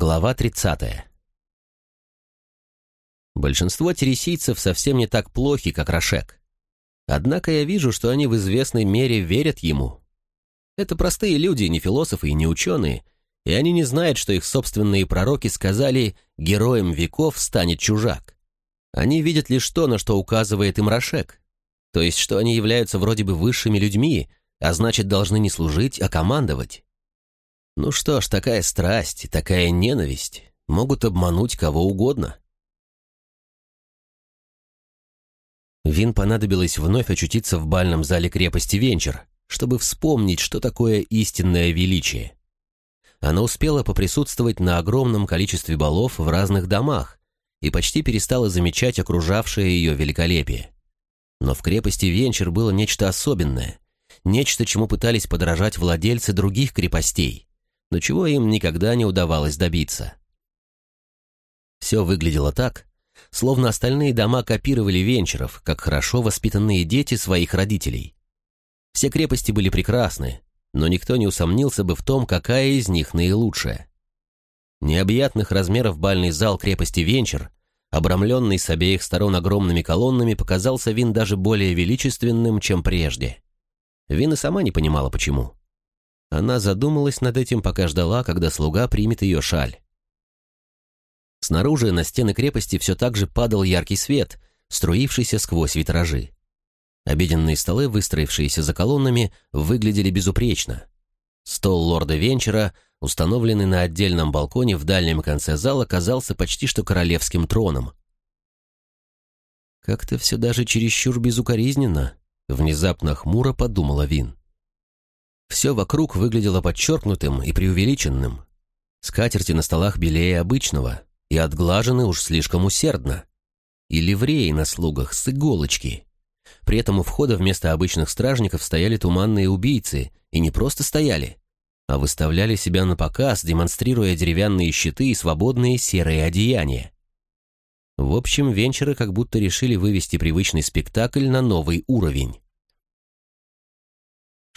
Глава 30. Большинство тересийцев совсем не так плохи, как Рошек. Однако я вижу, что они в известной мере верят ему. Это простые люди, не философы и не ученые, и они не знают, что их собственные пророки сказали «героем веков станет чужак». Они видят лишь то, на что указывает им Рошек, то есть что они являются вроде бы высшими людьми, а значит должны не служить, а командовать. Ну что ж, такая страсть, такая ненависть могут обмануть кого угодно. Вин понадобилось вновь очутиться в бальном зале крепости Венчер, чтобы вспомнить, что такое истинное величие. Она успела поприсутствовать на огромном количестве балов в разных домах и почти перестала замечать окружавшее ее великолепие. Но в крепости Венчер было нечто особенное, нечто, чему пытались подражать владельцы других крепостей но чего им никогда не удавалось добиться. Все выглядело так, словно остальные дома копировали венчеров, как хорошо воспитанные дети своих родителей. Все крепости были прекрасны, но никто не усомнился бы в том, какая из них наилучшая. Необъятных размеров бальный зал крепости Венчер, обрамленный с обеих сторон огромными колоннами, показался Вин даже более величественным, чем прежде. Вин и сама не понимала, почему. Она задумалась над этим, пока ждала, когда слуга примет ее шаль. Снаружи на стены крепости все так же падал яркий свет, струившийся сквозь витражи. Обеденные столы, выстроившиеся за колоннами, выглядели безупречно. Стол лорда Венчера, установленный на отдельном балконе в дальнем конце зала, казался почти что королевским троном. «Как-то все даже чересчур безукоризненно», — внезапно хмуро подумала Вин. Все вокруг выглядело подчеркнутым и преувеличенным. Скатерти на столах белее обычного и отглажены уж слишком усердно. И ливреи на слугах с иголочки. При этом у входа вместо обычных стражников стояли туманные убийцы, и не просто стояли, а выставляли себя на показ, демонстрируя деревянные щиты и свободные серые одеяния. В общем, венчеры как будто решили вывести привычный спектакль на новый уровень.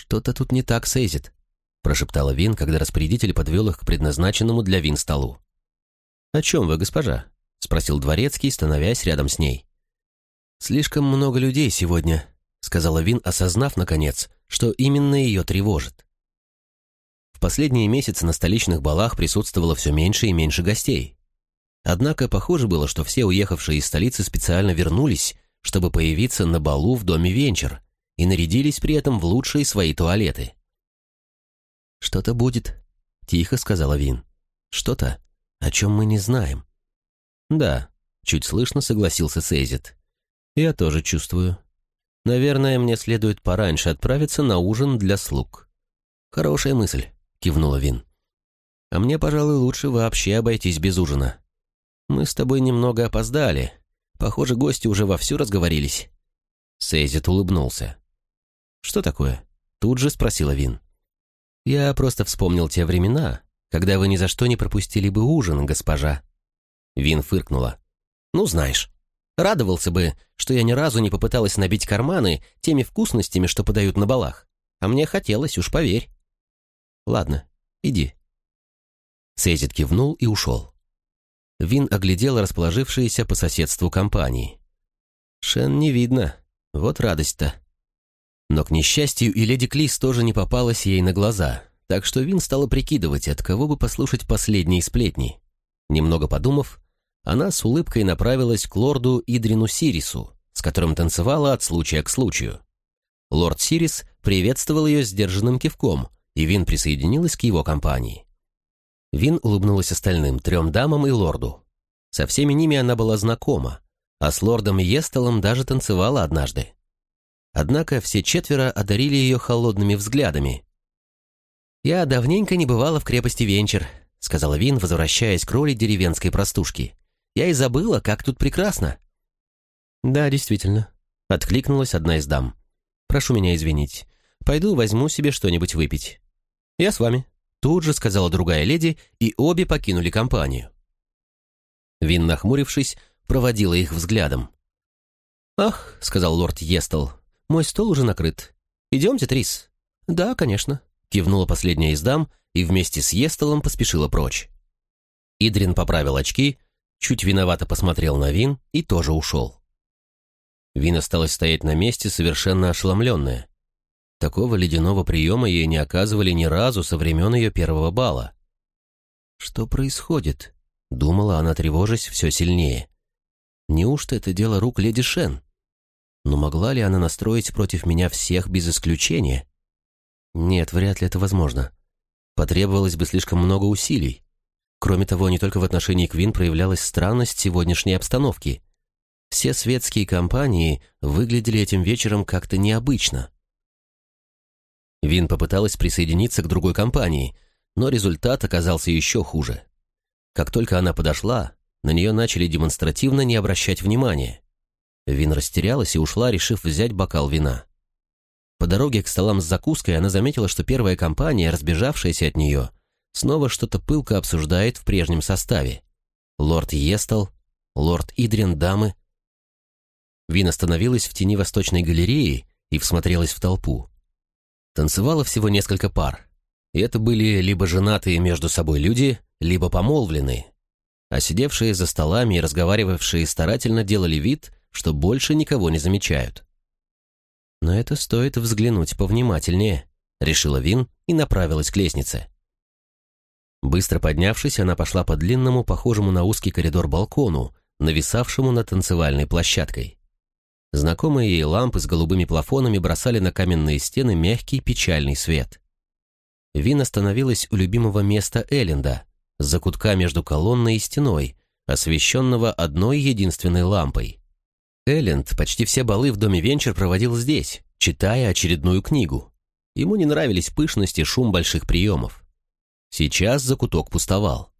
«Что-то тут не так, Сейзит», — прошептала Вин, когда распорядитель подвел их к предназначенному для Вин столу. «О чем вы, госпожа?» — спросил дворецкий, становясь рядом с ней. «Слишком много людей сегодня», — сказала Вин, осознав, наконец, что именно ее тревожит. В последние месяцы на столичных балах присутствовало все меньше и меньше гостей. Однако похоже было, что все уехавшие из столицы специально вернулись, чтобы появиться на балу в доме Венчер, и нарядились при этом в лучшие свои туалеты. «Что-то будет», — тихо сказала Вин. «Что-то, о чем мы не знаем». «Да», — чуть слышно согласился Сейзит. «Я тоже чувствую. Наверное, мне следует пораньше отправиться на ужин для слуг». «Хорошая мысль», — кивнула Вин. «А мне, пожалуй, лучше вообще обойтись без ужина. Мы с тобой немного опоздали. Похоже, гости уже вовсю разговорились». Сейзит улыбнулся. «Что такое?» — тут же спросила Вин. «Я просто вспомнил те времена, когда вы ни за что не пропустили бы ужин, госпожа». Вин фыркнула. «Ну, знаешь, радовался бы, что я ни разу не попыталась набить карманы теми вкусностями, что подают на балах. А мне хотелось, уж поверь». «Ладно, иди». Сейзит кивнул и ушел. Вин оглядела расположившиеся по соседству компании. «Шен не видно. Вот радость-то». Но, к несчастью, и леди Клис тоже не попалась ей на глаза, так что Вин стала прикидывать, от кого бы послушать последние сплетни. Немного подумав, она с улыбкой направилась к лорду Идрину Сирису, с которым танцевала от случая к случаю. Лорд Сирис приветствовал ее сдержанным кивком, и Вин присоединилась к его компании. Вин улыбнулась остальным, трем дамам и лорду. Со всеми ними она была знакома, а с лордом Естелом даже танцевала однажды. Однако все четверо одарили ее холодными взглядами. «Я давненько не бывала в крепости Венчер», — сказала Вин, возвращаясь к роли деревенской простушки. «Я и забыла, как тут прекрасно». «Да, действительно», — откликнулась одна из дам. «Прошу меня извинить. Пойду возьму себе что-нибудь выпить». «Я с вами», — тут же сказала другая леди, и обе покинули компанию. Вин, нахмурившись, проводила их взглядом. «Ах», — сказал лорд Естел, мой стол уже накрыт. Идемте, Трис?» «Да, конечно», — кивнула последняя из дам и вместе с Естелом поспешила прочь. Идрин поправил очки, чуть виновато посмотрел на Вин и тоже ушел. Вин осталась стоять на месте, совершенно ошеломленная. Такого ледяного приема ей не оказывали ни разу со времен ее первого бала. «Что происходит?» — думала она, тревожась все сильнее. «Неужто это дело рук леди Шен? Но могла ли она настроить против меня всех без исключения? Нет, вряд ли это возможно. Потребовалось бы слишком много усилий. Кроме того, не только в отношении Квин проявлялась странность сегодняшней обстановки. Все светские компании выглядели этим вечером как-то необычно. Вин попыталась присоединиться к другой компании, но результат оказался еще хуже. Как только она подошла, на нее начали демонстративно не обращать внимания. Вин растерялась и ушла, решив взять бокал вина. По дороге к столам с закуской она заметила, что первая компания, разбежавшаяся от нее, снова что-то пылко обсуждает в прежнем составе. Лорд Естал, лорд Идрин Дамы. Вин остановилась в тени восточной галереи и всмотрелась в толпу. Танцевало всего несколько пар, и это были либо женатые между собой люди, либо помолвленные, а сидевшие за столами и разговаривавшие старательно делали вид, что больше никого не замечают. «Но это стоит взглянуть повнимательнее», — решила Вин и направилась к лестнице. Быстро поднявшись, она пошла по длинному, похожему на узкий коридор балкону, нависавшему над танцевальной площадкой. Знакомые ей лампы с голубыми плафонами бросали на каменные стены мягкий печальный свет. Вин остановилась у любимого места Элленда, за кутка между колонной и стеной, освещенного одной единственной лампой. Элленд почти все балы в доме Венчер проводил здесь, читая очередную книгу. Ему не нравились пышности и шум больших приемов. Сейчас закуток пустовал.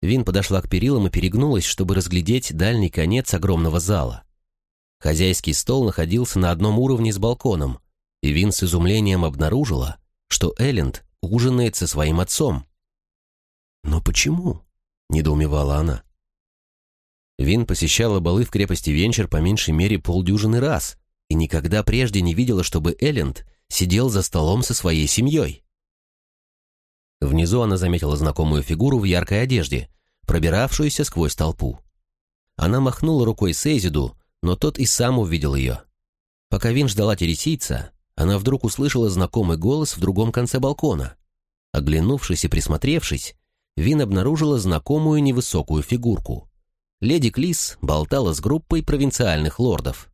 Вин подошла к перилам и перегнулась, чтобы разглядеть дальний конец огромного зала. Хозяйский стол находился на одном уровне с балконом, и Вин с изумлением обнаружила, что Элленд ужинает со своим отцом. «Но почему?» — недоумевала она. Вин посещала балы в крепости Венчер по меньшей мере полдюжины раз и никогда прежде не видела, чтобы Элленд сидел за столом со своей семьей. Внизу она заметила знакомую фигуру в яркой одежде, пробиравшуюся сквозь толпу. Она махнула рукой Сейзиду, но тот и сам увидел ее. Пока Вин ждала тересийца, она вдруг услышала знакомый голос в другом конце балкона. Оглянувшись и присмотревшись, Вин обнаружила знакомую невысокую фигурку леди Клис болтала с группой провинциальных лордов.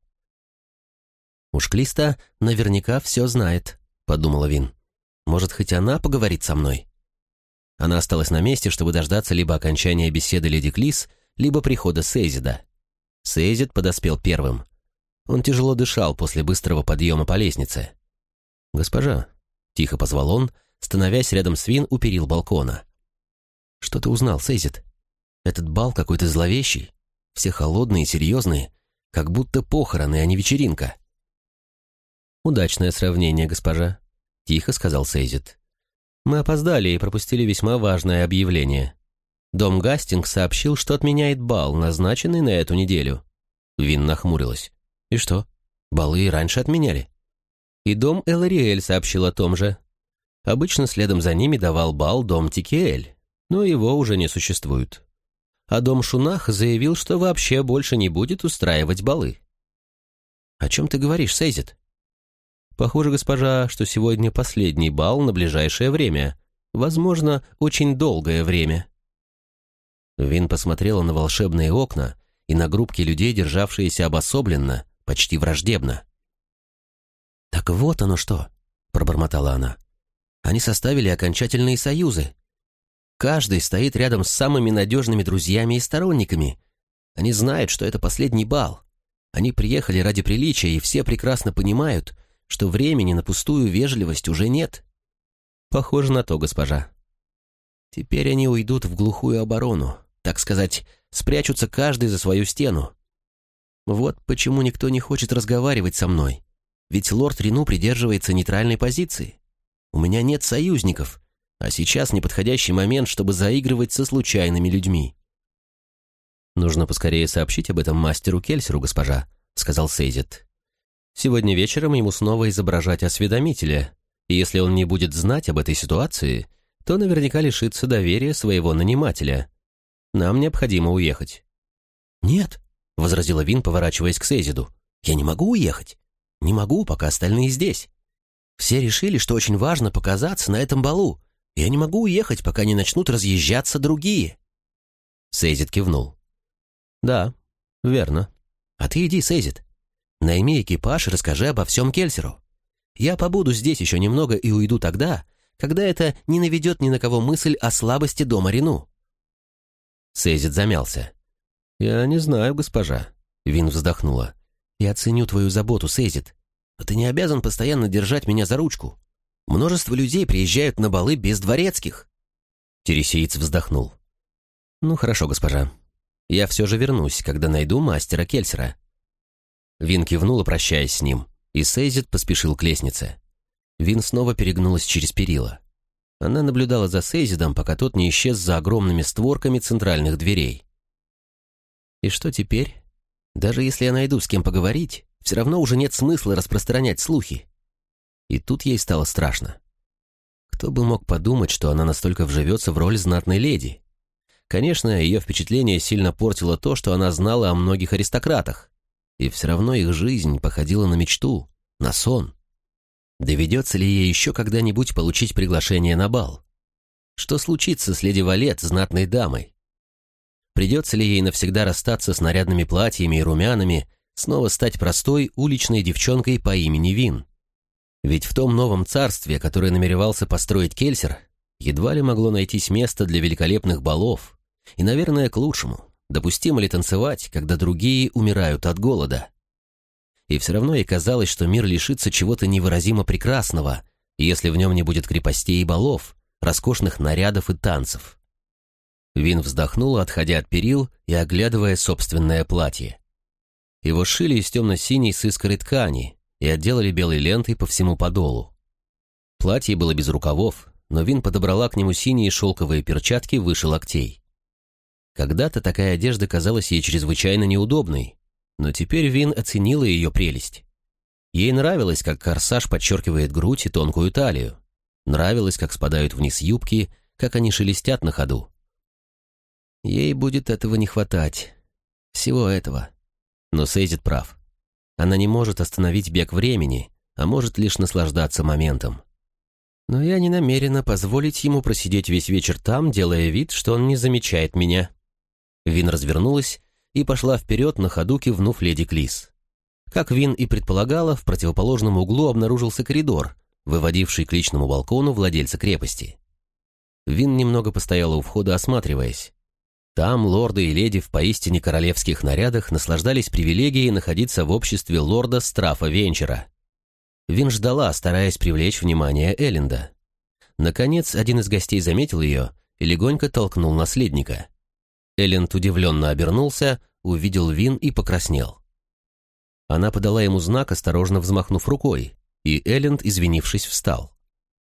«Уж Клиста наверняка все знает», — подумала Вин. «Может, хоть она поговорит со мной?» Она осталась на месте, чтобы дождаться либо окончания беседы леди Клис, либо прихода Сейзида. Сейзид подоспел первым. Он тяжело дышал после быстрого подъема по лестнице. «Госпожа», — тихо позвал он, становясь рядом с Вин у перил балкона. «Что ты узнал, Сейзид?» Этот бал какой-то зловещий. Все холодные и серьезные, как будто похороны, а не вечеринка. «Удачное сравнение, госпожа», — тихо сказал Сейзит. «Мы опоздали и пропустили весьма важное объявление. Дом Гастинг сообщил, что отменяет бал, назначенный на эту неделю». Вин нахмурилась. «И что, балы и раньше отменяли?» И дом Элариэль сообщил о том же. Обычно следом за ними давал бал дом Тикиэль, но его уже не существует а дом Шунах заявил, что вообще больше не будет устраивать балы. «О чем ты говоришь, Сейзит?» «Похоже, госпожа, что сегодня последний бал на ближайшее время. Возможно, очень долгое время». Вин посмотрела на волшебные окна и на группки людей, державшиеся обособленно, почти враждебно. «Так вот оно что», — пробормотала она. «Они составили окончательные союзы. Каждый стоит рядом с самыми надежными друзьями и сторонниками. Они знают, что это последний бал. Они приехали ради приличия, и все прекрасно понимают, что времени на пустую вежливость уже нет. Похоже на то, госпожа. Теперь они уйдут в глухую оборону, так сказать, спрячутся каждый за свою стену. Вот почему никто не хочет разговаривать со мной. Ведь лорд Рину придерживается нейтральной позиции. У меня нет союзников, а сейчас неподходящий момент, чтобы заигрывать со случайными людьми. «Нужно поскорее сообщить об этом мастеру Кельсеру, госпожа», — сказал Сейзет. «Сегодня вечером ему снова изображать осведомителя, и если он не будет знать об этой ситуации, то наверняка лишится доверия своего нанимателя. Нам необходимо уехать». «Нет», — возразила Вин, поворачиваясь к Сейзиду. «Я не могу уехать. Не могу, пока остальные здесь. Все решили, что очень важно показаться на этом балу. Я не могу уехать, пока не начнут разъезжаться другие». Сейзид кивнул. «Да, верно. А ты иди, Сейзид. Найми экипаж и расскажи обо всем Кельсеру. Я побуду здесь еще немного и уйду тогда, когда это не наведет ни на кого мысль о слабости дома Рину». Сейзит замялся. «Я не знаю, госпожа». Вин вздохнула. «Я ценю твою заботу, Сейзит, но ты не обязан постоянно держать меня за ручку. Множество людей приезжают на балы без дворецких». Тересиец вздохнул. «Ну, хорошо, госпожа. Я все же вернусь, когда найду мастера Кельсера». Вин кивнула, прощаясь с ним, и Сейзит поспешил к лестнице. Вин снова перегнулась через перила. Она наблюдала за Сейзидом, пока тот не исчез за огромными створками центральных дверей. И что теперь? Даже если я найду с кем поговорить, все равно уже нет смысла распространять слухи. И тут ей стало страшно. Кто бы мог подумать, что она настолько вживется в роль знатной леди? Конечно, ее впечатление сильно портило то, что она знала о многих аристократах. И все равно их жизнь походила на мечту, на сон. Доведется ли ей еще когда-нибудь получить приглашение на бал? Что случится с леди Валет, знатной дамой? Придется ли ей навсегда расстаться с нарядными платьями и румянами, снова стать простой уличной девчонкой по имени Вин? Ведь в том новом царстве, которое намеревался построить Кельсер, едва ли могло найтись место для великолепных балов, и, наверное, к лучшему. Допустимо ли танцевать, когда другие умирают от голода? и все равно ей казалось, что мир лишится чего-то невыразимо прекрасного, если в нем не будет крепостей и балов, роскошных нарядов и танцев. Вин вздохнула, отходя от перил и оглядывая собственное платье. Его шили из темно-синей с искрой ткани и отделали белой лентой по всему подолу. Платье было без рукавов, но Вин подобрала к нему синие шелковые перчатки выше локтей. Когда-то такая одежда казалась ей чрезвычайно неудобной, но теперь Вин оценила ее прелесть. Ей нравилось, как корсаж подчеркивает грудь и тонкую талию. Нравилось, как спадают вниз юбки, как они шелестят на ходу. Ей будет этого не хватать. Всего этого. Но Сейзит прав. Она не может остановить бег времени, а может лишь наслаждаться моментом. Но я не намерена позволить ему просидеть весь вечер там, делая вид, что он не замечает меня. Вин развернулась и пошла вперед на ходу, кивнув леди Клис. Как Вин и предполагала, в противоположном углу обнаружился коридор, выводивший к личному балкону владельца крепости. Вин немного постояла у входа, осматриваясь. Там лорды и леди в поистине королевских нарядах наслаждались привилегией находиться в обществе лорда Страфа Венчера. Вин ждала, стараясь привлечь внимание Элленда. Наконец, один из гостей заметил ее и легонько толкнул наследника. Элленд удивленно обернулся, увидел Вин и покраснел. Она подала ему знак, осторожно взмахнув рукой, и Элленд, извинившись, встал.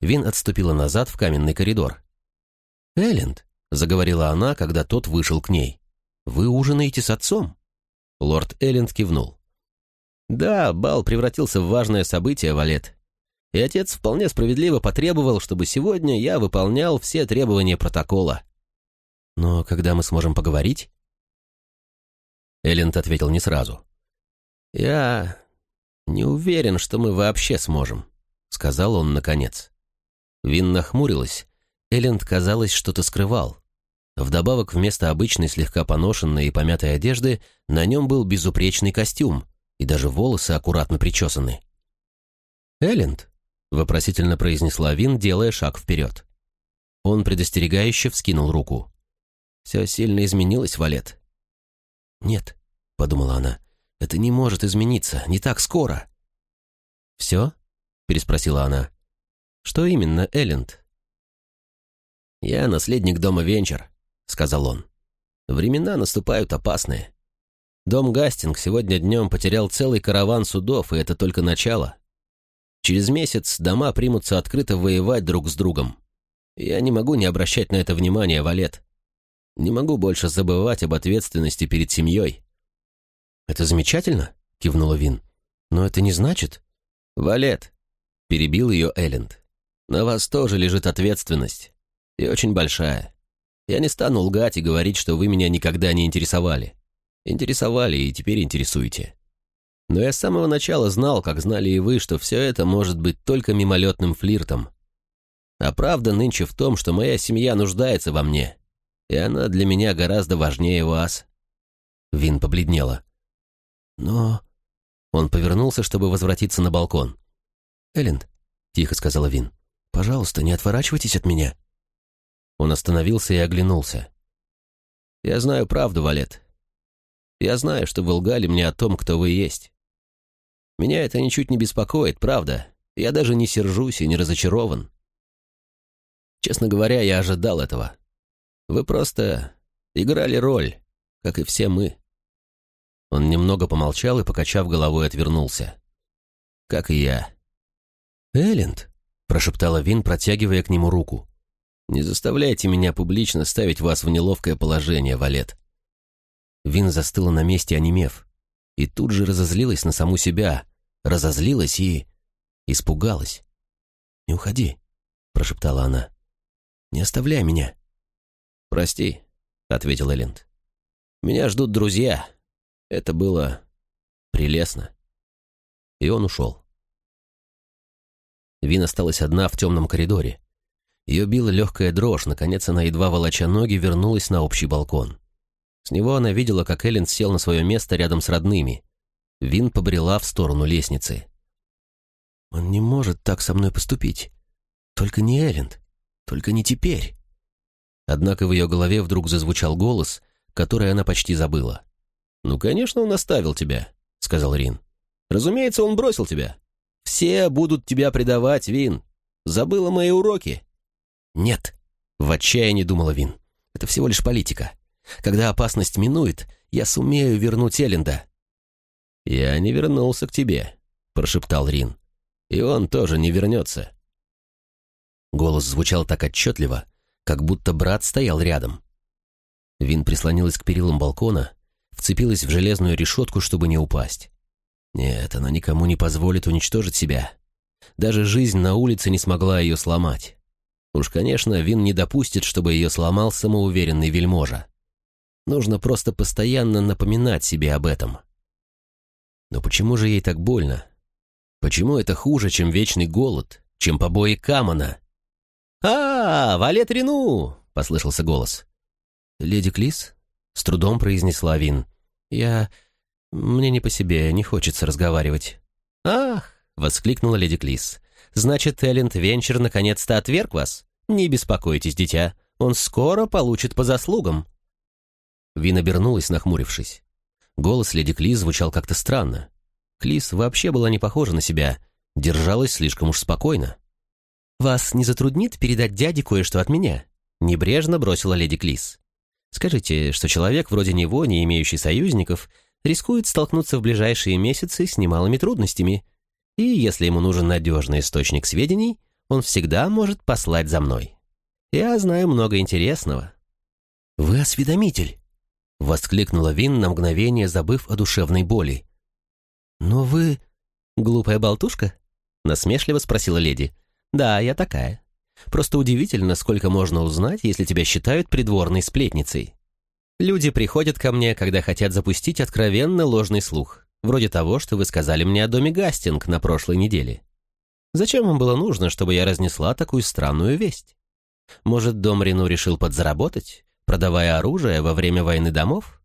Вин отступила назад в каменный коридор. «Элленд», — заговорила она, когда тот вышел к ней, — «вы ужинаете с отцом?» Лорд Элленд кивнул. «Да, бал превратился в важное событие, Валет. И отец вполне справедливо потребовал, чтобы сегодня я выполнял все требования протокола. «Но когда мы сможем поговорить?» Элленд ответил не сразу. «Я не уверен, что мы вообще сможем», — сказал он наконец. Вин нахмурилась. Элленд, казалось, что-то скрывал. Вдобавок, вместо обычной слегка поношенной и помятой одежды, на нем был безупречный костюм, и даже волосы аккуратно причесаны. «Элленд», — вопросительно произнесла Вин, делая шаг вперед. Он предостерегающе вскинул руку. Все сильно изменилось, Валет. «Нет», — подумала она, — «это не может измениться, не так скоро». «Все?» — переспросила она. «Что именно, Элленд?» «Я наследник дома Венчер», — сказал он. «Времена наступают опасные. Дом Гастинг сегодня днем потерял целый караван судов, и это только начало. Через месяц дома примутся открыто воевать друг с другом. Я не могу не обращать на это внимания, Валет. Не могу больше забывать об ответственности перед семьей». «Это замечательно», — кивнула Вин. «Но это не значит...» «Валет», — перебил ее Элленд. «На вас тоже лежит ответственность. И очень большая. Я не стану лгать и говорить, что вы меня никогда не интересовали. Интересовали и теперь интересуете. Но я с самого начала знал, как знали и вы, что все это может быть только мимолетным флиртом. А правда нынче в том, что моя семья нуждается во мне, и она для меня гораздо важнее вас». Вин побледнела. «Но...» Он повернулся, чтобы возвратиться на балкон. «Элленд», — тихо сказала Вин, — «пожалуйста, не отворачивайтесь от меня». Он остановился и оглянулся. «Я знаю правду, Валет. Я знаю, что вы лгали мне о том, кто вы есть. Меня это ничуть не беспокоит, правда. Я даже не сержусь и не разочарован. Честно говоря, я ожидал этого. Вы просто играли роль, как и все мы. Он немного помолчал и, покачав головой, отвернулся. Как и я. «Элленд», — прошептала Вин, протягивая к нему руку. «Не заставляйте меня публично ставить вас в неловкое положение, Валет». Вин застыла на месте, онемев, и тут же разозлилась на саму себя, разозлилась и... испугалась. «Не уходи», — прошептала она. «Не оставляй меня». «Прости», — ответил Элленд. «Меня ждут друзья. Это было прелестно». И он ушел. Вин осталась одна в темном коридоре. Ее била легкая дрожь, наконец она, едва волоча ноги, вернулась на общий балкон. С него она видела, как Эллен сел на свое место рядом с родными. Вин побрела в сторону лестницы. «Он не может так со мной поступить. Только не Элленд. Только не теперь». Однако в ее голове вдруг зазвучал голос, который она почти забыла. «Ну, конечно, он оставил тебя», — сказал Рин. «Разумеется, он бросил тебя. Все будут тебя предавать, Вин. Забыла мои уроки». «Нет», — в отчаянии думала Вин. «Это всего лишь политика. Когда опасность минует, я сумею вернуть Элленда». «Я не вернулся к тебе», — прошептал Рин. «И он тоже не вернется». Голос звучал так отчетливо, как будто брат стоял рядом. Вин прислонилась к перилам балкона, вцепилась в железную решетку, чтобы не упасть. Нет, она никому не позволит уничтожить себя. Даже жизнь на улице не смогла ее сломать. Уж, конечно, Вин не допустит, чтобы ее сломал самоуверенный вельможа. Нужно просто постоянно напоминать себе об этом. Но почему же ей так больно? Почему это хуже, чем вечный голод, чем побои Камона? «А, Валет Рину!» — послышался голос. «Леди Клис?» — с трудом произнесла Вин. «Я... мне не по себе, не хочется разговаривать». «Ах!» — воскликнула леди Клис. «Значит, Элленд Венчер наконец-то отверг вас? Не беспокойтесь, дитя, он скоро получит по заслугам». Вин обернулась, нахмурившись. Голос леди Клис звучал как-то странно. Клис вообще была не похожа на себя, держалась слишком уж спокойно. «Вас не затруднит передать дяде кое-что от меня?» — небрежно бросила леди Клис. «Скажите, что человек вроде него, не имеющий союзников, рискует столкнуться в ближайшие месяцы с немалыми трудностями, и если ему нужен надежный источник сведений, он всегда может послать за мной. Я знаю много интересного». «Вы осведомитель!» — воскликнула Вин на мгновение, забыв о душевной боли. «Но вы...» «Глупая болтушка?» — насмешливо спросила леди. «Да, я такая. Просто удивительно, сколько можно узнать, если тебя считают придворной сплетницей. Люди приходят ко мне, когда хотят запустить откровенно ложный слух, вроде того, что вы сказали мне о доме Гастинг на прошлой неделе. Зачем вам было нужно, чтобы я разнесла такую странную весть? Может, дом Рену решил подзаработать, продавая оружие во время войны домов?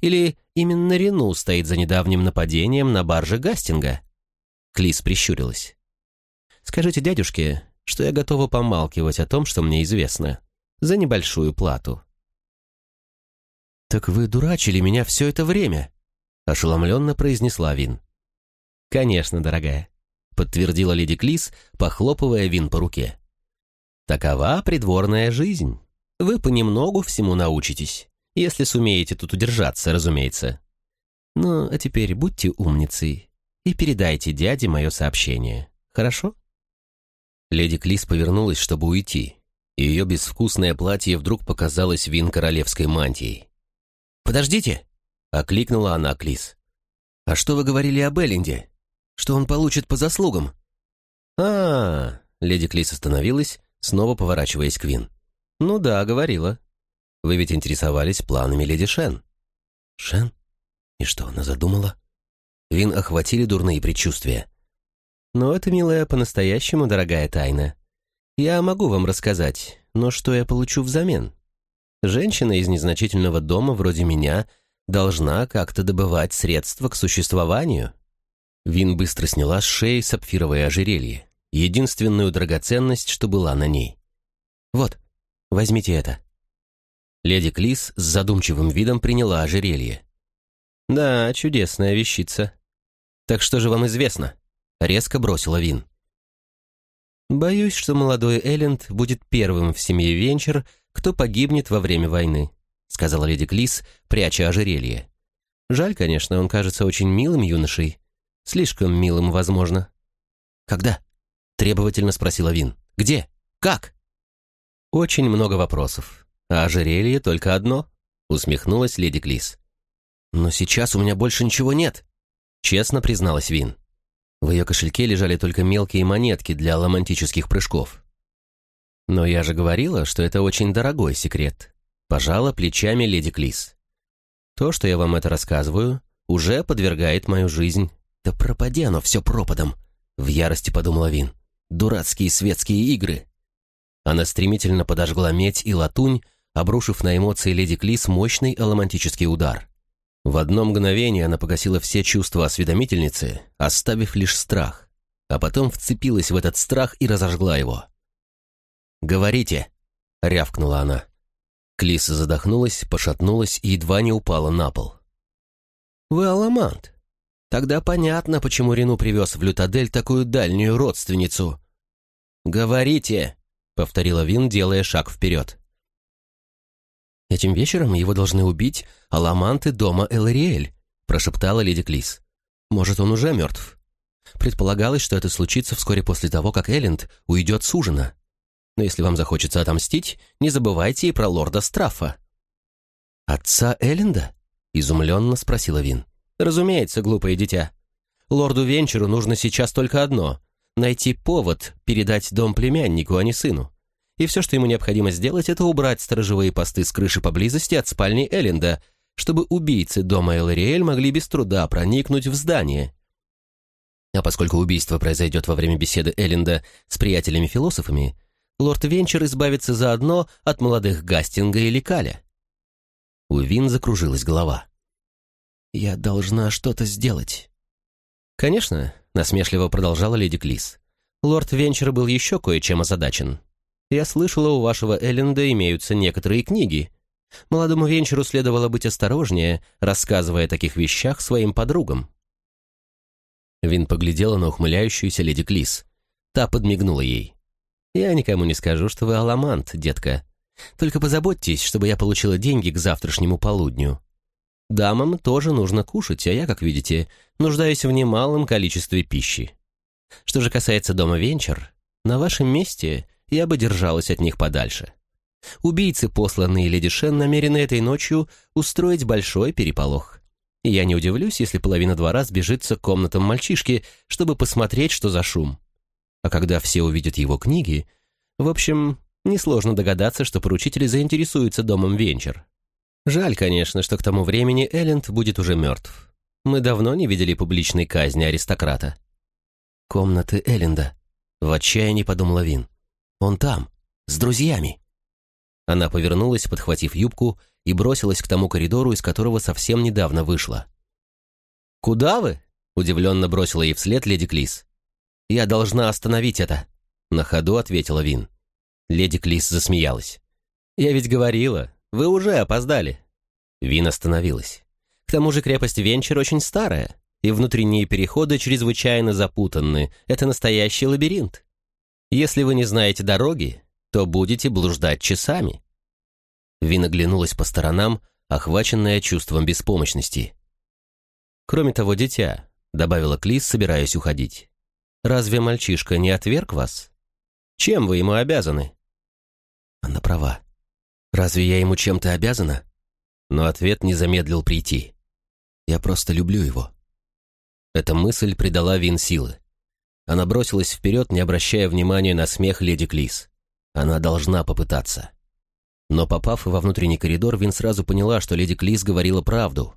Или именно Рену стоит за недавним нападением на барже Гастинга?» Клис прищурилась. Скажите дядюшке, что я готова помалкивать о том, что мне известно, за небольшую плату». «Так вы дурачили меня все это время», — ошеломленно произнесла Вин. «Конечно, дорогая», — подтвердила леди Клис, похлопывая Вин по руке. «Такова придворная жизнь. Вы понемногу всему научитесь, если сумеете тут удержаться, разумеется. Ну, а теперь будьте умницей и передайте дяде мое сообщение, хорошо?» Леди Клис повернулась, чтобы уйти, и ее безвкусное платье вдруг показалось вин королевской мантией. «Подождите!» — окликнула она Клис. «А что вы говорили об Элленде? Что он получит по заслугам?» а, -а, -а леди Клис остановилась, снова поворачиваясь к Вин. «Ну да, говорила. Вы ведь интересовались планами леди Шен». «Шен? И что она задумала?» Вин охватили дурные предчувствия. «Но это, милая, по-настоящему дорогая тайна. Я могу вам рассказать, но что я получу взамен? Женщина из незначительного дома, вроде меня, должна как-то добывать средства к существованию». Вин быстро сняла с шеи сапфировое ожерелье, единственную драгоценность, что была на ней. «Вот, возьмите это». Леди Клис с задумчивым видом приняла ожерелье. «Да, чудесная вещица. Так что же вам известно?» Резко бросила Вин. «Боюсь, что молодой Элленд будет первым в семье Венчер, кто погибнет во время войны», сказала леди Клис, пряча ожерелье. «Жаль, конечно, он кажется очень милым юношей. Слишком милым, возможно». «Когда?» — требовательно спросила Вин. «Где? Как?» «Очень много вопросов а ожерелье только одно», — усмехнулась леди Клис. «Но сейчас у меня больше ничего нет», — честно призналась Вин. В ее кошельке лежали только мелкие монетки для романтических прыжков. «Но я же говорила, что это очень дорогой секрет», — пожала плечами леди Клис. «То, что я вам это рассказываю, уже подвергает мою жизнь». «Да пропади оно все пропадом», — в ярости подумала Вин. «Дурацкие светские игры». Она стремительно подожгла медь и латунь, обрушив на эмоции леди Клис мощный аломантический удар. В одно мгновение она погасила все чувства осведомительницы, оставив лишь страх, а потом вцепилась в этот страх и разожгла его. «Говорите!» — рявкнула она. Клис задохнулась, пошатнулась и едва не упала на пол. «Вы аламант. Тогда понятно, почему Рену привез в Лютадель такую дальнюю родственницу». «Говорите!» — повторила Вин, делая шаг вперед. «Этим вечером его должны убить аламанты дома Элариэль», прошептала леди Клис. «Может, он уже мертв?» Предполагалось, что это случится вскоре после того, как Элленд уйдет с ужина. Но если вам захочется отомстить, не забывайте и про лорда Страффа». «Отца Элленда?» — изумленно спросила Вин. «Разумеется, глупое дитя. Лорду Венчеру нужно сейчас только одно — найти повод передать дом племяннику, а не сыну и все, что ему необходимо сделать, это убрать сторожевые посты с крыши поблизости от спальни Элленда, чтобы убийцы дома Элариэль могли без труда проникнуть в здание. А поскольку убийство произойдет во время беседы Элленда с приятелями-философами, лорд Венчер избавится заодно от молодых Гастинга и Ликаля. У Вин закружилась голова. «Я должна что-то сделать». «Конечно», — насмешливо продолжала леди Клис. «Лорд Венчер был еще кое-чем озадачен. Я слышала, у вашего Элленда имеются некоторые книги. Молодому Венчеру следовало быть осторожнее, рассказывая о таких вещах своим подругам». Вин поглядела на ухмыляющуюся леди Клис. Та подмигнула ей. «Я никому не скажу, что вы аламант, детка. Только позаботьтесь, чтобы я получила деньги к завтрашнему полудню. Дамам тоже нужно кушать, а я, как видите, нуждаюсь в немалом количестве пищи. Что же касается дома Венчер, на вашем месте я бы держалась от них подальше. Убийцы, посланные леди Шен, намерены этой ночью устроить большой переполох. я не удивлюсь, если половина двора сбежится к комнатам мальчишки, чтобы посмотреть, что за шум. А когда все увидят его книги... В общем, несложно догадаться, что поручители заинтересуются домом Венчер. Жаль, конечно, что к тому времени Элленд будет уже мертв. Мы давно не видели публичной казни аристократа. «Комнаты Элленда», — в отчаянии подумала Вин. Он там, с друзьями». Она повернулась, подхватив юбку, и бросилась к тому коридору, из которого совсем недавно вышла. «Куда вы?» — удивленно бросила ей вслед леди Клис. «Я должна остановить это», — на ходу ответила Вин. Леди Клис засмеялась. «Я ведь говорила, вы уже опоздали». Вин остановилась. К тому же крепость Венчер очень старая, и внутренние переходы чрезвычайно запутанны. Это настоящий лабиринт. Если вы не знаете дороги, то будете блуждать часами». Вин оглянулась по сторонам, охваченная чувством беспомощности. «Кроме того, дитя», — добавила Клис, собираясь уходить, «разве мальчишка не отверг вас? Чем вы ему обязаны?» Она права. Разве я ему чем-то обязана? Но ответ не замедлил прийти. Я просто люблю его. Эта мысль придала Вин силы. Она бросилась вперед, не обращая внимания на смех леди Клис. Она должна попытаться. Но попав во внутренний коридор, Вин сразу поняла, что леди Клис говорила правду.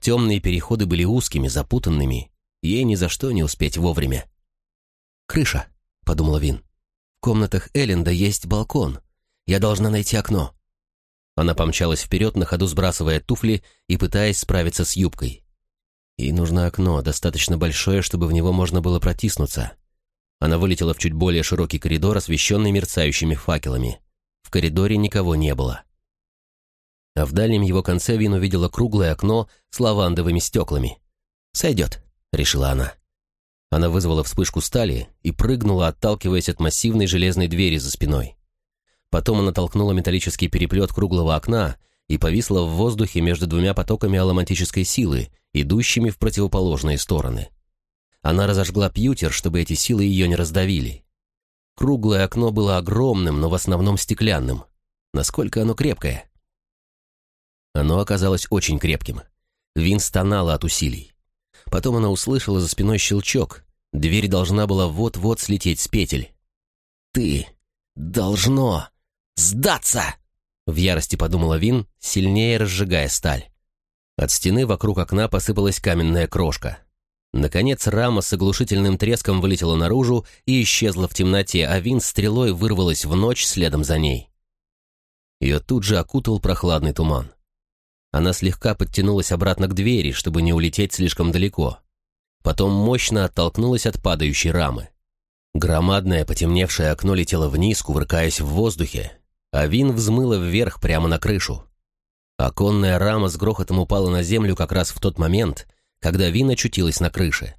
Темные переходы были узкими, запутанными. Ей ни за что не успеть вовремя. «Крыша», — подумала Вин. «В комнатах Элленда есть балкон. Я должна найти окно». Она помчалась вперед, на ходу сбрасывая туфли и пытаясь справиться с юбкой. Ей нужно окно, достаточно большое, чтобы в него можно было протиснуться. Она вылетела в чуть более широкий коридор, освещенный мерцающими факелами. В коридоре никого не было. А в дальнем его конце Вин увидела круглое окно с лавандовыми стеклами. «Сойдет», — решила она. Она вызвала вспышку стали и прыгнула, отталкиваясь от массивной железной двери за спиной. Потом она толкнула металлический переплет круглого окна и повисла в воздухе между двумя потоками аломантической силы, идущими в противоположные стороны. Она разожгла пьютер, чтобы эти силы ее не раздавили. Круглое окно было огромным, но в основном стеклянным. Насколько оно крепкое? Оно оказалось очень крепким. Вин стонала от усилий. Потом она услышала за спиной щелчок. Дверь должна была вот-вот слететь с петель. «Ты должно сдаться!» В ярости подумала Вин, сильнее разжигая сталь. От стены вокруг окна посыпалась каменная крошка. Наконец рама с оглушительным треском вылетела наружу и исчезла в темноте, а Вин стрелой вырвалась в ночь следом за ней. Ее тут же окутал прохладный туман. Она слегка подтянулась обратно к двери, чтобы не улететь слишком далеко. Потом мощно оттолкнулась от падающей рамы. Громадное потемневшее окно летело вниз, кувыркаясь в воздухе, а Вин взмыла вверх прямо на крышу. Оконная рама с грохотом упала на землю как раз в тот момент, когда Вин очутилась на крыше.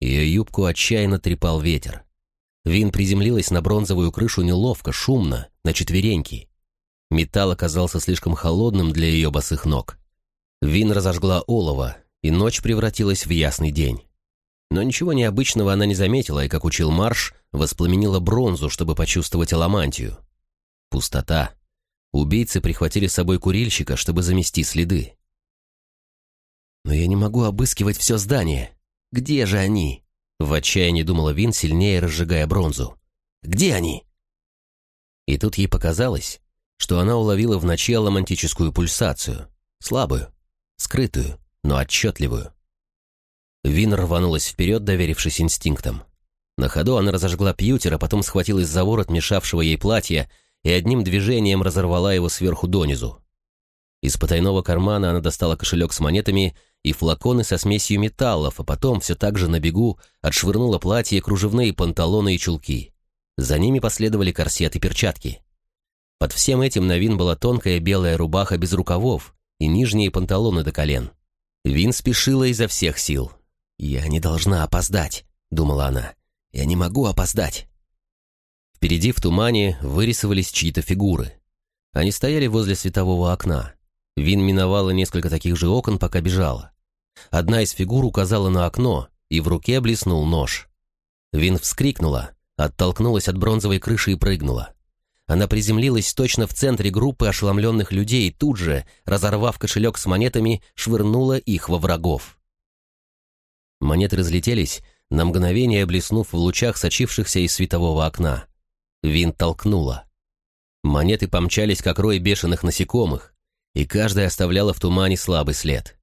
Ее юбку отчаянно трепал ветер. Вин приземлилась на бронзовую крышу неловко, шумно, на четвереньки. Металл оказался слишком холодным для ее босых ног. Вин разожгла олово, и ночь превратилась в ясный день. Но ничего необычного она не заметила, и, как учил Марш, воспламенила бронзу, чтобы почувствовать аламантию. Пустота. Убийцы прихватили с собой курильщика, чтобы замести следы. «Но я не могу обыскивать все здание. Где же они?» В отчаянии думала Вин, сильнее разжигая бронзу. «Где они?» И тут ей показалось, что она уловила в ночи аламантическую пульсацию. Слабую, скрытую, но отчетливую. Вин рванулась вперед, доверившись инстинктам. На ходу она разожгла пьютер, а потом схватилась за ворот мешавшего ей платья и одним движением разорвала его сверху донизу. Из потайного кармана она достала кошелек с монетами и флаконы со смесью металлов, а потом все так же на бегу отшвырнула платье, кружевные панталоны и чулки. За ними последовали корсет и перчатки. Под всем этим на Вин была тонкая белая рубаха без рукавов и нижние панталоны до колен. Вин спешила изо всех сил. «Я не должна опоздать», — думала она. «Я не могу опоздать». Впереди в тумане вырисовались чьи-то фигуры. Они стояли возле светового окна. Вин миновала несколько таких же окон, пока бежала. Одна из фигур указала на окно, и в руке блеснул нож. Вин вскрикнула, оттолкнулась от бронзовой крыши и прыгнула. Она приземлилась точно в центре группы ошеломленных людей и тут же, разорвав кошелек с монетами, швырнула их во врагов. Монеты разлетелись, на мгновение блеснув в лучах сочившихся из светового окна. Вин толкнула. Монеты помчались, как рой бешеных насекомых, и каждая оставляла в тумане слабый след.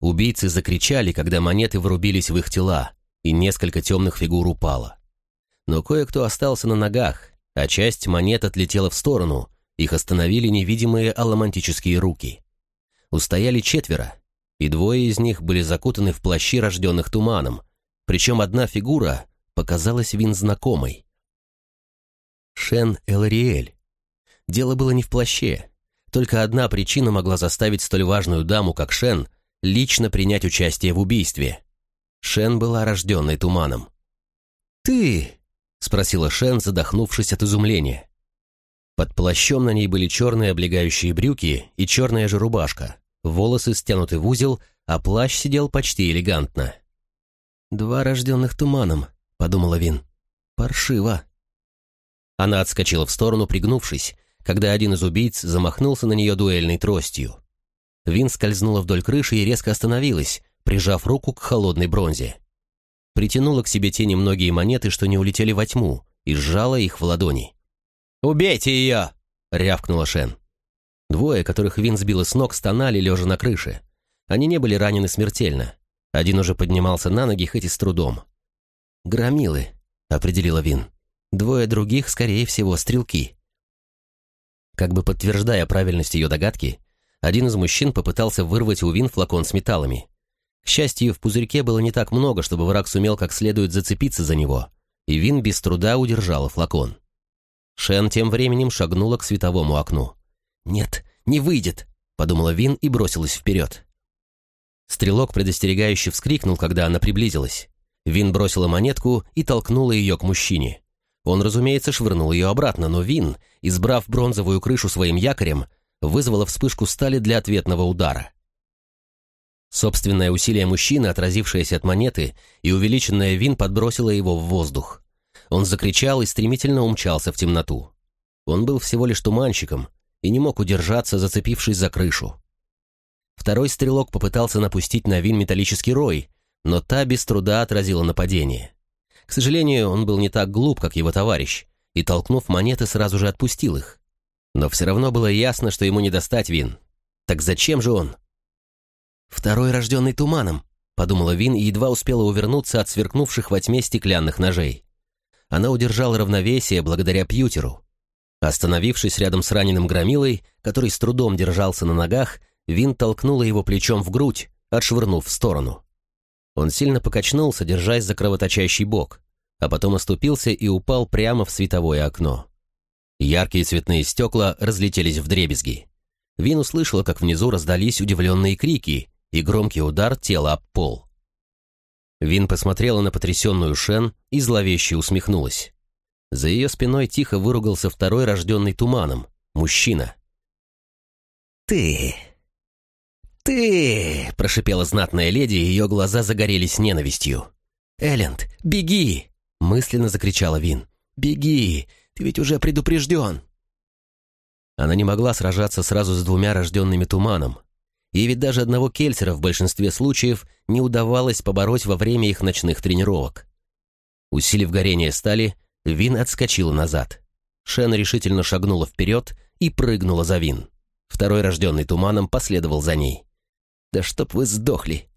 Убийцы закричали, когда монеты врубились в их тела, и несколько темных фигур упало. Но кое-кто остался на ногах, а часть монет отлетела в сторону, их остановили невидимые аламантические руки. Устояли четверо, и двое из них были закутаны в плащи, рожденных туманом, причем одна фигура показалась Вин знакомой. Шен Элариэль. Дело было не в плаще. Только одна причина могла заставить столь важную даму, как Шен, лично принять участие в убийстве. Шен была рожденной туманом. «Ты!» — спросила Шен, задохнувшись от изумления. Под плащом на ней были черные облегающие брюки и черная же рубашка, волосы стянуты в узел, а плащ сидел почти элегантно. «Два рожденных туманом», — подумала Вин. «Паршиво». Она отскочила в сторону, пригнувшись, когда один из убийц замахнулся на нее дуэльной тростью. Вин скользнула вдоль крыши и резко остановилась, прижав руку к холодной бронзе притянула к себе те немногие монеты, что не улетели во тьму, и сжала их в ладони. «Убейте ее!» — рявкнула Шен. Двое, которых Вин сбила с ног, стонали, лежа на крыше. Они не были ранены смертельно. Один уже поднимался на ноги, хоть и с трудом. «Громилы», — определила Вин. «Двое других, скорее всего, стрелки». Как бы подтверждая правильность ее догадки, один из мужчин попытался вырвать у Вин флакон с металлами. К счастью, в пузырьке было не так много, чтобы враг сумел как следует зацепиться за него, и Вин без труда удержала флакон. Шен тем временем шагнула к световому окну. «Нет, не выйдет», — подумала Вин и бросилась вперед. Стрелок предостерегающе вскрикнул, когда она приблизилась. Вин бросила монетку и толкнула ее к мужчине. Он, разумеется, швырнул ее обратно, но Вин, избрав бронзовую крышу своим якорем, вызвала вспышку стали для ответного удара. Собственное усилие мужчины, отразившееся от монеты, и увеличенная Вин подбросила его в воздух. Он закричал и стремительно умчался в темноту. Он был всего лишь туманщиком и не мог удержаться, зацепившись за крышу. Второй стрелок попытался напустить на Вин металлический рой, но та без труда отразила нападение. К сожалению, он был не так глуп, как его товарищ, и, толкнув монеты, сразу же отпустил их. Но все равно было ясно, что ему не достать Вин. Так зачем же он? «Второй рожденный туманом», — подумала Вин и едва успела увернуться от сверкнувших во тьме стеклянных ножей. Она удержала равновесие благодаря пьютеру. Остановившись рядом с раненым громилой, который с трудом держался на ногах, Вин толкнула его плечом в грудь, отшвырнув в сторону. Он сильно покачнулся, держась за кровоточащий бок, а потом оступился и упал прямо в световое окно. Яркие цветные стекла разлетелись в дребезги. Вин услышала, как внизу раздались удивленные крики и громкий удар тела об пол. Вин посмотрела на потрясенную Шен и зловеще усмехнулась. За ее спиной тихо выругался второй рожденный туманом, мужчина. «Ты... ты...» — прошипела знатная леди, и ее глаза загорелись ненавистью. «Элленд, беги!» — мысленно закричала Вин. «Беги! Ты ведь уже предупрежден!» Она не могла сражаться сразу с двумя рожденными туманом, Ей ведь даже одного кельсера в большинстве случаев не удавалось побороть во время их ночных тренировок. Усилив горение стали, Вин отскочила назад. Шен решительно шагнула вперед и прыгнула за Вин. Второй рожденный туманом последовал за ней. «Да чтоб вы сдохли!»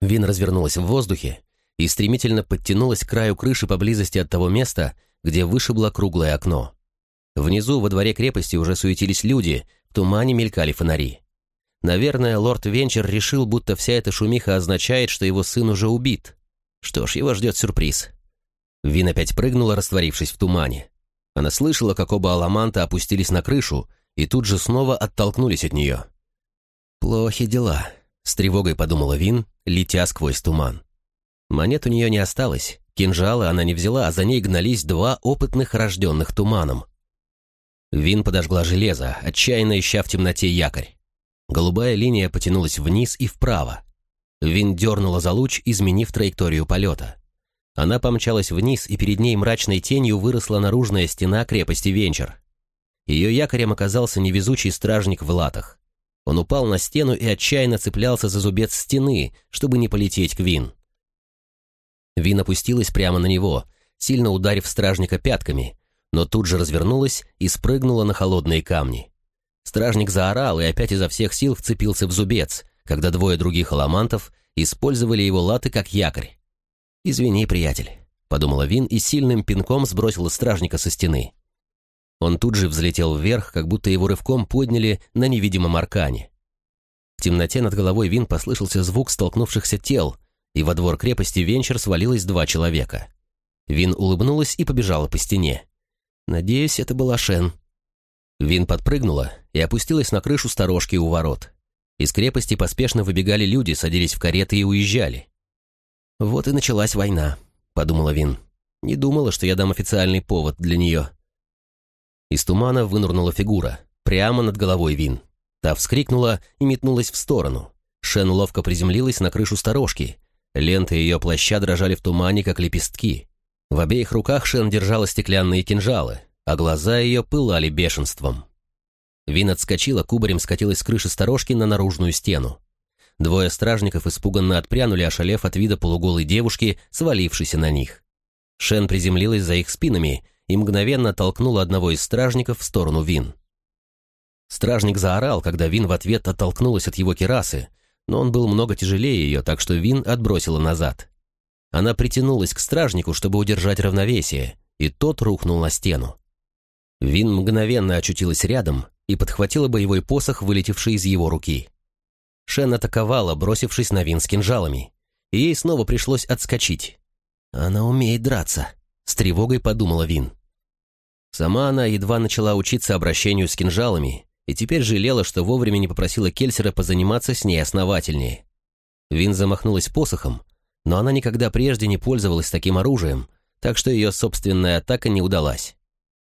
Вин развернулась в воздухе и стремительно подтянулась к краю крыши поблизости от того места, где вышибло круглое окно. Внизу, во дворе крепости, уже суетились люди, в тумане мелькали фонари. Наверное, лорд Венчер решил, будто вся эта шумиха означает, что его сын уже убит. Что ж, его ждет сюрприз. Вин опять прыгнула, растворившись в тумане. Она слышала, как оба аламанта опустились на крышу и тут же снова оттолкнулись от нее. «Плохи дела», — с тревогой подумала Вин, летя сквозь туман. Монет у нее не осталось, кинжалы она не взяла, а за ней гнались два опытных рожденных туманом. Вин подожгла железо, отчаянно ища в темноте якорь. Голубая линия потянулась вниз и вправо. Вин дернула за луч, изменив траекторию полета. Она помчалась вниз, и перед ней мрачной тенью выросла наружная стена крепости Венчер. Ее якорем оказался невезучий стражник в латах. Он упал на стену и отчаянно цеплялся за зубец стены, чтобы не полететь к Вин. Вин опустилась прямо на него, сильно ударив стражника пятками, но тут же развернулась и спрыгнула на холодные камни. Стражник заорал и опять изо всех сил вцепился в зубец, когда двое других аламантов использовали его латы как якорь. «Извини, приятель», — подумала Вин и сильным пинком сбросила стражника со стены. Он тут же взлетел вверх, как будто его рывком подняли на невидимом аркане. В темноте над головой Вин послышался звук столкнувшихся тел, и во двор крепости Венчер свалилось два человека. Вин улыбнулась и побежала по стене. «Надеюсь, это была Шен», Вин подпрыгнула и опустилась на крышу сторожки у ворот. Из крепости поспешно выбегали люди, садились в кареты и уезжали. «Вот и началась война», — подумала Вин. «Не думала, что я дам официальный повод для нее». Из тумана вынурнула фигура, прямо над головой Вин. Та вскрикнула и метнулась в сторону. Шен ловко приземлилась на крышу сторожки. Ленты ее плаща дрожали в тумане, как лепестки. В обеих руках Шен держала стеклянные кинжалы, а глаза ее пылали бешенством. Вин отскочила, кубарем скатилась с крыши сторожки на наружную стену. Двое стражников испуганно отпрянули, ошалев от вида полуголой девушки, свалившейся на них. Шен приземлилась за их спинами и мгновенно толкнула одного из стражников в сторону Вин. Стражник заорал, когда Вин в ответ оттолкнулась от его керасы, но он был много тяжелее ее, так что Вин отбросила назад. Она притянулась к стражнику, чтобы удержать равновесие, и тот рухнул на стену. Вин мгновенно очутилась рядом и подхватила боевой посох, вылетевший из его руки. Шен атаковала, бросившись на Вин с кинжалами, и ей снова пришлось отскочить. «Она умеет драться», — с тревогой подумала Вин. Сама она едва начала учиться обращению с кинжалами и теперь жалела, что вовремя не попросила Кельсера позаниматься с ней основательнее. Вин замахнулась посохом, но она никогда прежде не пользовалась таким оружием, так что ее собственная атака не удалась.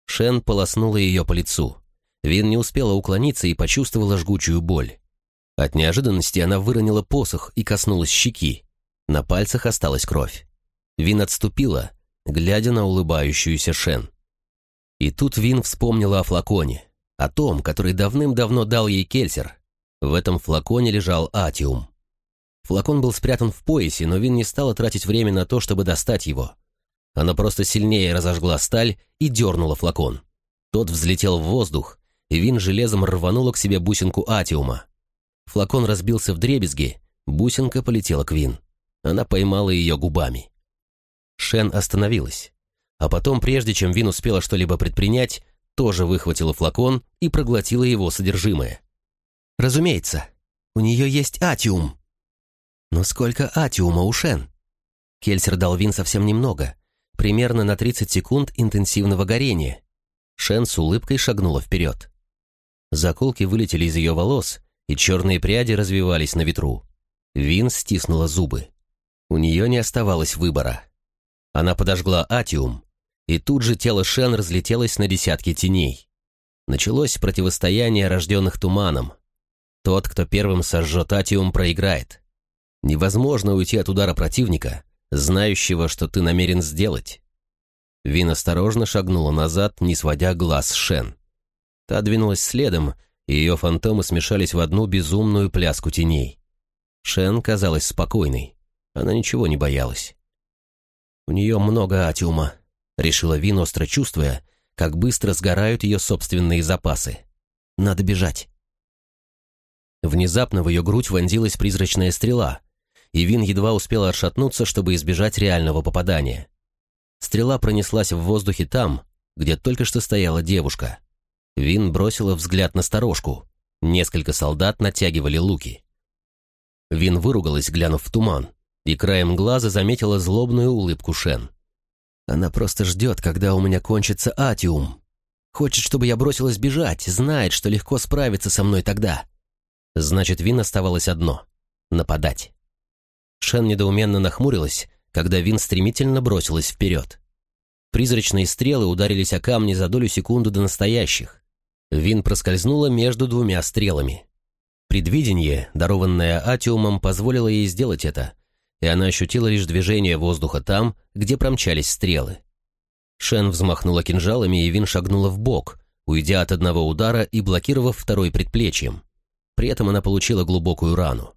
Шен полоснула ее по лицу. Вин не успела уклониться и почувствовала жгучую боль. От неожиданности она выронила посох и коснулась щеки. На пальцах осталась кровь. Вин отступила, глядя на улыбающуюся Шен. И тут Вин вспомнила о флаконе о том, который давным-давно дал ей Кельсер. В этом флаконе лежал атиум. Флакон был спрятан в поясе, но Вин не стала тратить время на то, чтобы достать его. Она просто сильнее разожгла сталь и дернула флакон. Тот взлетел в воздух, и Вин железом рванула к себе бусинку атиума. Флакон разбился в дребезги, бусинка полетела к Вин. Она поймала ее губами. Шен остановилась. А потом, прежде чем Вин успела что-либо предпринять, тоже выхватила флакон и проглотила его содержимое. «Разумеется, у нее есть атиум». «Но сколько атиума у Шен?» Кельсер дал Вин совсем немного, примерно на 30 секунд интенсивного горения. Шен с улыбкой шагнула вперед. Заколки вылетели из ее волос, и черные пряди развивались на ветру. Вин стиснула зубы. У нее не оставалось выбора. Она подожгла атиум, и тут же тело Шен разлетелось на десятки теней. Началось противостояние рожденных туманом. Тот, кто первым сожжет Атиум, проиграет. Невозможно уйти от удара противника, знающего, что ты намерен сделать. Вин осторожно шагнула назад, не сводя глаз Шен. Та двинулась следом, и ее фантомы смешались в одну безумную пляску теней. Шен казалась спокойной. Она ничего не боялась. У нее много атиума, решила Вин, остро чувствуя, как быстро сгорают ее собственные запасы. Надо бежать. Внезапно в ее грудь вонзилась призрачная стрела, и Вин едва успела отшатнуться, чтобы избежать реального попадания. Стрела пронеслась в воздухе там, где только что стояла девушка. Вин бросила взгляд на сторожку. Несколько солдат натягивали луки. Вин выругалась, глянув в туман, и краем глаза заметила злобную улыбку Шен. Она просто ждет, когда у меня кончится атиум. Хочет, чтобы я бросилась бежать, знает, что легко справиться со мной тогда. Значит, Вин оставалось одно — нападать. Шен недоуменно нахмурилась, когда Вин стремительно бросилась вперед. Призрачные стрелы ударились о камни за долю секунды до настоящих. Вин проскользнула между двумя стрелами. Предвидение, дарованное Атиумом, позволило ей сделать это, и она ощутила лишь движение воздуха там, где промчались стрелы. Шен взмахнула кинжалами, и Вин шагнула в бок, уйдя от одного удара и блокировав второй предплечьем. При этом она получила глубокую рану.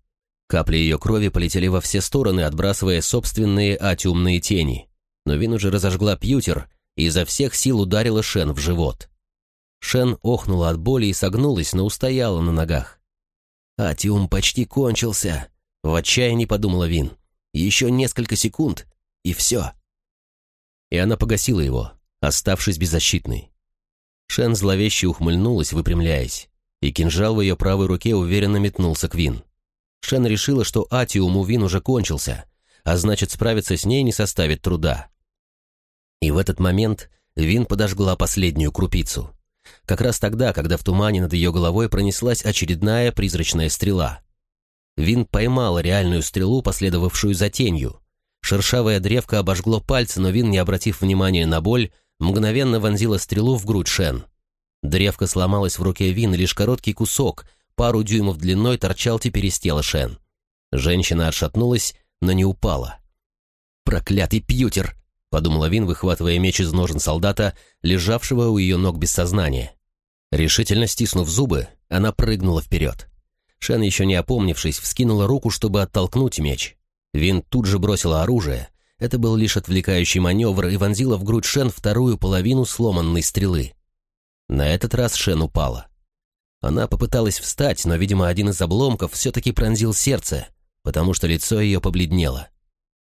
Капли ее крови полетели во все стороны, отбрасывая собственные атиумные тени. Но Вин уже разожгла пьютер и изо всех сил ударила Шен в живот. Шен охнула от боли и согнулась, но устояла на ногах. «Атиум почти кончился», — в отчаянии подумала Вин. Еще несколько секунд, и все. И она погасила его, оставшись беззащитной. Шен зловеще ухмыльнулась, выпрямляясь, и кинжал в ее правой руке уверенно метнулся к Вин. Шен решила, что атиум у Вин уже кончился, а значит, справиться с ней не составит труда. И в этот момент Вин подожгла последнюю крупицу. Как раз тогда, когда в тумане над ее головой пронеслась очередная призрачная стрела. Вин поймала реальную стрелу, последовавшую за тенью. Шершавая древко обожгло пальцы, но Вин, не обратив внимания на боль, мгновенно вонзила стрелу в грудь Шен. Древко сломалось в руке Вин, лишь короткий кусок, пару дюймов длиной, торчал теперь из тела Шен. Женщина отшатнулась, но не упала. «Проклятый пьютер!» — подумала Вин, выхватывая меч из ножен солдата, лежавшего у ее ног без сознания. Решительно стиснув зубы, она прыгнула вперед. Шен, еще не опомнившись, вскинула руку, чтобы оттолкнуть меч. Вин тут же бросила оружие. Это был лишь отвлекающий маневр и вонзила в грудь Шен вторую половину сломанной стрелы. На этот раз Шен упала. Она попыталась встать, но, видимо, один из обломков все-таки пронзил сердце, потому что лицо ее побледнело.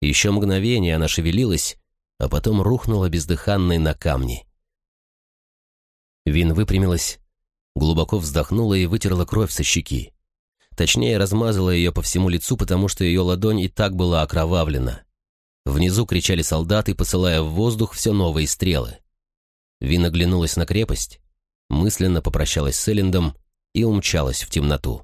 Еще мгновение она шевелилась, а потом рухнула бездыханной на камни. Вин выпрямилась, глубоко вздохнула и вытерла кровь со щеки. Точнее, размазала ее по всему лицу, потому что ее ладонь и так была окровавлена. Внизу кричали солдаты, посылая в воздух все новые стрелы. Вин оглянулась на крепость, мысленно попрощалась с Эллендом и умчалась в темноту.